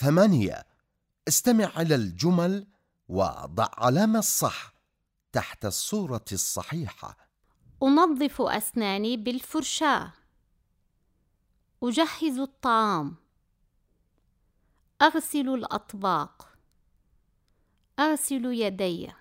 ثمانية. استمع إلى الجمل وضع علامة الصح تحت الصورة الصحيحة. أنظف أسناني بالفرشاة. أجهز الطعام. أغسل الأطباق. أغسل يدي.